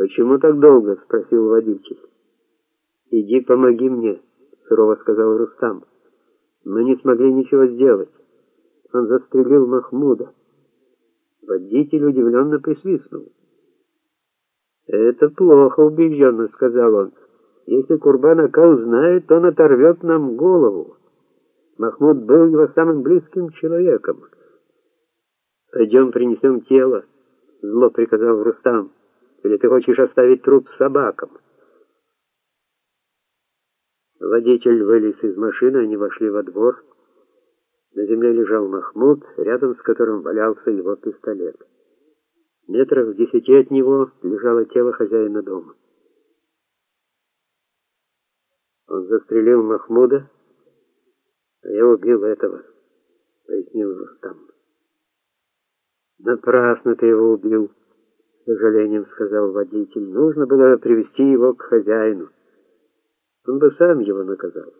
Почему так долго? спросил водитель. Иди помоги мне, сурово сказал Рустам. Мы не смогли ничего сделать. Он застрелил Махмуда. Водитель удивленно присвистнул. «Это плохо, убежденно», — сказал он. «Если Курбан Ака узнает, он оторвет нам голову. Махмуд был его самым близким человеком». «Пойдем принесем тело», — зло приказал Рустам. «Или ты хочешь оставить труп собакам?» Водитель вылез из машины, они вошли во двор. На земле лежал Махмуд, рядом с которым валялся его пистолет. Метрах в десяти от него лежало тело хозяина дома. Он застрелил Махмуда, а я убил этого, пояснил Рустам. Напрасно ты его убил, сожалением сказал водитель. Нужно было привести его к хозяину. Он бы сам его наказал.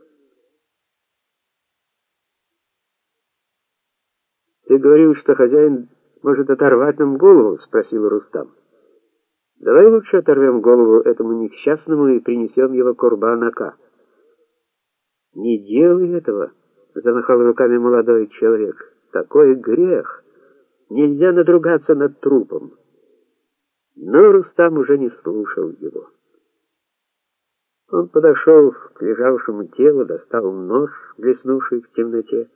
Ты говорил, что хозяин может оторвать нам голову, спросил Рустам. Давай лучше оторвем голову этому несчастному и принесем его Курбанака. Не делай этого, замахал руками молодой человек. Такой грех. Нельзя надругаться над трупом. Но Рустам уже не слушал его. Он подошел к лежавшему телу, достал нож, блеснувший в темноте,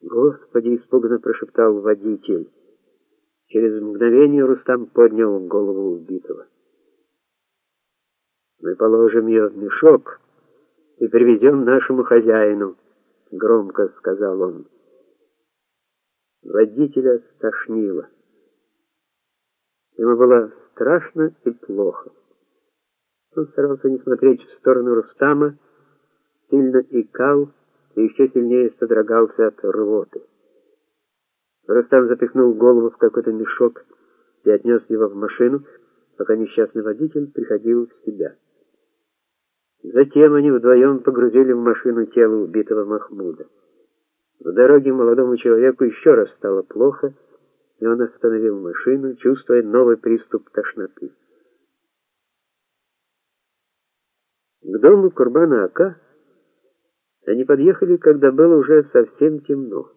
«Господи!» — испуганно прошептал водитель. Через мгновение Рустам поднял голову убитого. «Мы положим ее в мешок и привезем нашему хозяину», — громко сказал он. Водителя стошнило. Ему было страшно и плохо. Он старался не смотреть в сторону Рустама, сильно икал, и еще сильнее содрогался от рвоты. Рустам запихнул голову в какой-то мешок и отнес его в машину, пока несчастный водитель приходил в себя. Затем они вдвоем погрузили в машину тело убитого Махмуда. В дороге молодому человеку еще раз стало плохо, и он остановил машину, чувствуя новый приступ тошноты. К дому Курбана Ака они подъехали, когда было уже совсем темно.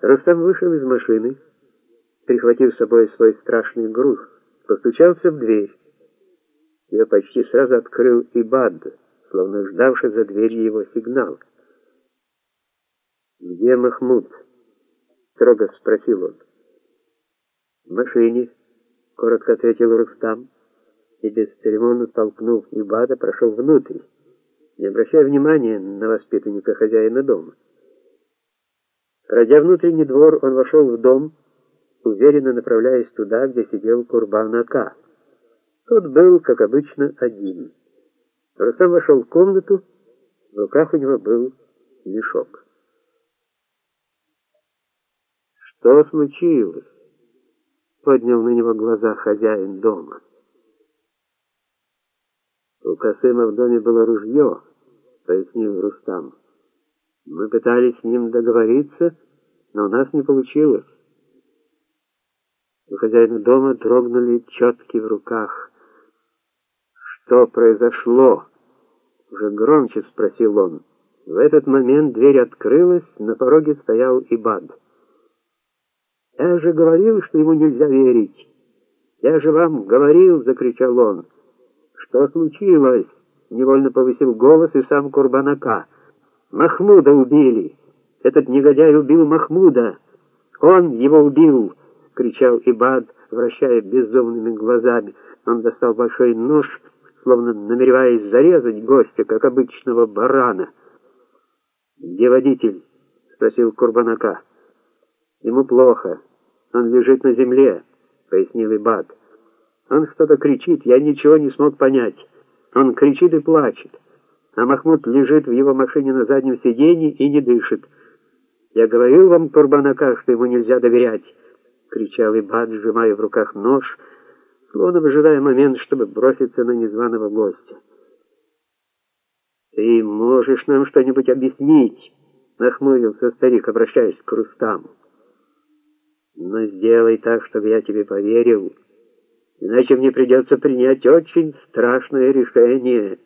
Рустам вышел из машины, прихватив с собой свой страшный груз, постучался в дверь. Ее почти сразу открыл Ибад, словно ждавший за дверью его сигнал. «Где Махмуд?» — строго спросил он. «В машине», — коротко ответил Рустам, и бесцеремонно толкнув Ибада, прошел внутрь не обращая внимания на воспитанника хозяина дома. Пройдя внутренний двор, он вошел в дом, уверенно направляясь туда, где сидел Курбан Ака. Тот был, как обычно, один. Рустам вошел в комнату, в руках у него был мешок. «Что случилось?» — поднял на него глаза хозяин дома. У Касыма в доме было ружье, пояснил Рустам. Мы пытались с ним договориться, но у нас не получилось. У хозяина дома дрогнули четки в руках. Что произошло? Уже громче спросил он. В этот момент дверь открылась, на пороге стоял Ибад. Я же говорил, что ему нельзя верить. Я же вам говорил, закричал он. Что случилось? Невольно повысил голос и сам Курбанака. Махмуда убили. Этот негодяй убил Махмуда. Он его убил, кричал Ибад, вращая безумными глазами. Он достал большой нож, словно намереваясь зарезать гостя, как обычного барана. «Где водитель?» — спросил Курбанака. «Ему плохо. Он лежит на земле», — пояснил Ибад. Он что-то кричит, я ничего не смог понять. Он кричит и плачет. А Махмуд лежит в его машине на заднем сиденье и не дышит. Я говорил вам, Турбанака, что ему нельзя доверять, кричал Ибад, сжимая в руках нож, словно выжидая момент, чтобы броситься на незваного гостя. Ты можешь нам что-нибудь объяснить? нахмурился старик, обращаясь к Рустаму. Но сделай так, чтобы я тебе поверил, иначе мне придется принять очень страшное решение».